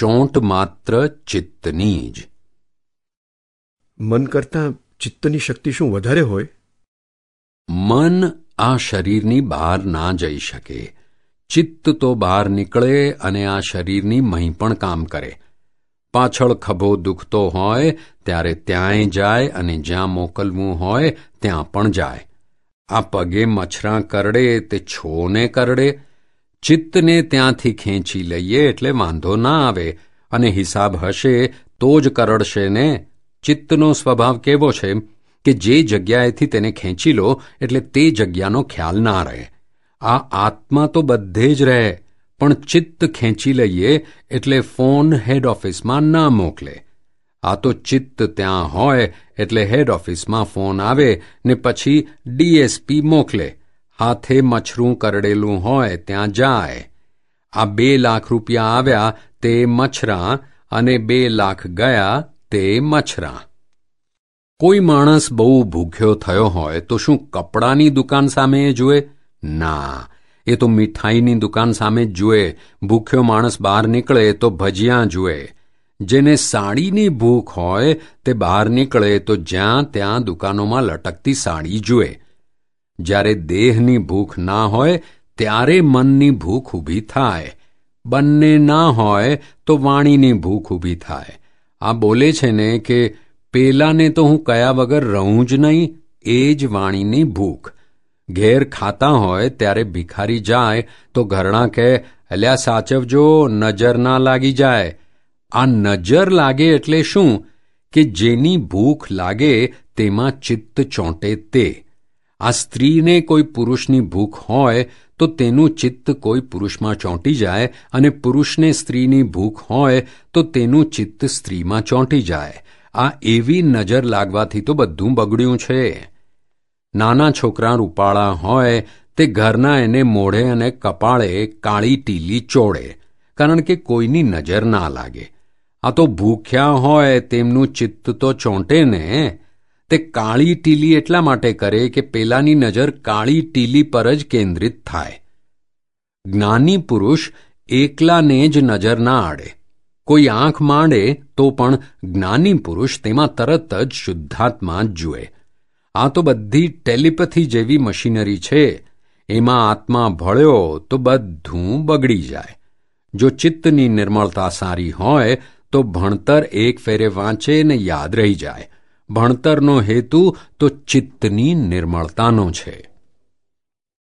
ચોંટ માત્ર ચિત્તની જ મન કરતાં ચિત્તની શક્તિ શું વધારે હોય મન આ શરીરની બહાર ના જઈ શકે ચિત્ત તો બહાર નીકળે અને આ શરીરની મહી પણ કામ કરે પાછળ ખભો દુખતો હોય ત્યારે ત્યાંય જાય અને જ્યાં મોકલવું હોય ત્યાં પણ જાય આ પગે મચ્છરાં કરડે તે છોને કરડે ચિત્તને ત્યાંથી ખેંચી લઈએ એટલે વાંધો ના આવે. અને હિસાબ હશે તો જ કરડશે ને? ચિત્તનો સ્વભાવ કેવો છે કે જે જગ્યાએથી તેને ખેંચી લો એટલે તે જગ્યાનો ખ્યાલ ના રહે. આ આત્મા તો બધે જ રહે, પણ ચિત્ત ખેંચી લઈએ એટલે ફોન હેડ ઓફિસમાં ના મોકલે. આ તો ચિત્ત ત્યાં હોય એટલે હેડ ઓફિસમાં ફોન આવે ને પછી ડીએસપી મોકલે. હાથે મચ્છરું કરડેલું હોય ત્યાં જાય. આ બે લાખ રૂપિયા આવ્યા તે મછરા અને બે લાખ ગયા તે મછરા કોઈ માણસ બહુ ભૂખ્યો થયો હોય તો શું કપડાની દુકાન સામે જુએ? ના. એ તો મીઠાઈની દુકાન સામે જુએ. ભૂખ્યો માણસ બહાર નીકળે તો ભજીયા જુએ. જેને સાડીની ભૂખ હોય તે બહાર નીકળે તો જ્યાં ત્યાં દુકાનોમાં લટકતી સાડી જુએ. જ્યારે દેહની ભૂખ ના હોય, ત્યારે મનની ભૂખ ઊભી થાય. બંને ના હોય, તો વાણીની ભૂખ ઊભી થાય. આ બોલે છે ને કે, પેલાને તો હું કયા વગર રહું જ નહીં, એ જ વાણીની ભૂખ. ઘેર ખાતા હોય, ત્યારે ભિખારી જાય, તો ઘરણા કહે, અલ્યા, સાચવજો, નજર ના લાગી જાય. આ નજર લાગે એટલે શું? કે જેની ભૂખ લાગે, તેમાં ચિત્ત ચોંટે તે. આ સ્ત્રીને કોઈ પુરુષની ભૂખ હોય, તો તેનું ચિત્ત કોઈ પુરુષમાં ચોંટી જાય અને પુરુષને સ્ત્રીની ભૂખ હોય, તો તેનું ચિત્ત સ્ત્રીમાં ચોંટી જાય. આ એવી નજર લાગવાથી તો બધું બગડ્યું છે. નાના છોકરા રૂપાળા હોય, તે ઘરના એને મોઢે અને કપાળે કાળી ટીલી ચોડે કારણ કે કોઈની નજર ના લાગે. આ તો ભૂખ્યા હોય, તેમનું ચિત્ત તો ચોંટે ને. તે કાળી ટીલી એટલા માટે કરે કે પેલાની નજર કાળી ટીલી પર જ કેન્દ્રિત થાય. જ્ઞાની પુરુષ એકલાને જ નજર ના આડે. કોઈ આંખ માંડે તો પણ જ્ઞાની પુરુષ તેમાં તરત જ શુદ્ધાત્મા જ જુએ. આ તો બધી ટેલિપથી જેવી મશીનરી છે. એમાં આત્મા ભળ્યો તો બધું બગડી જાય. જો ચિત્તની નિર્મળતા સારી હોય તો ભણતર એક ફેરે વાંચે ને યાદ રહી જાય. ભણતરનો હેતુ તો ચિત્તની નિર્મળતાનો છે.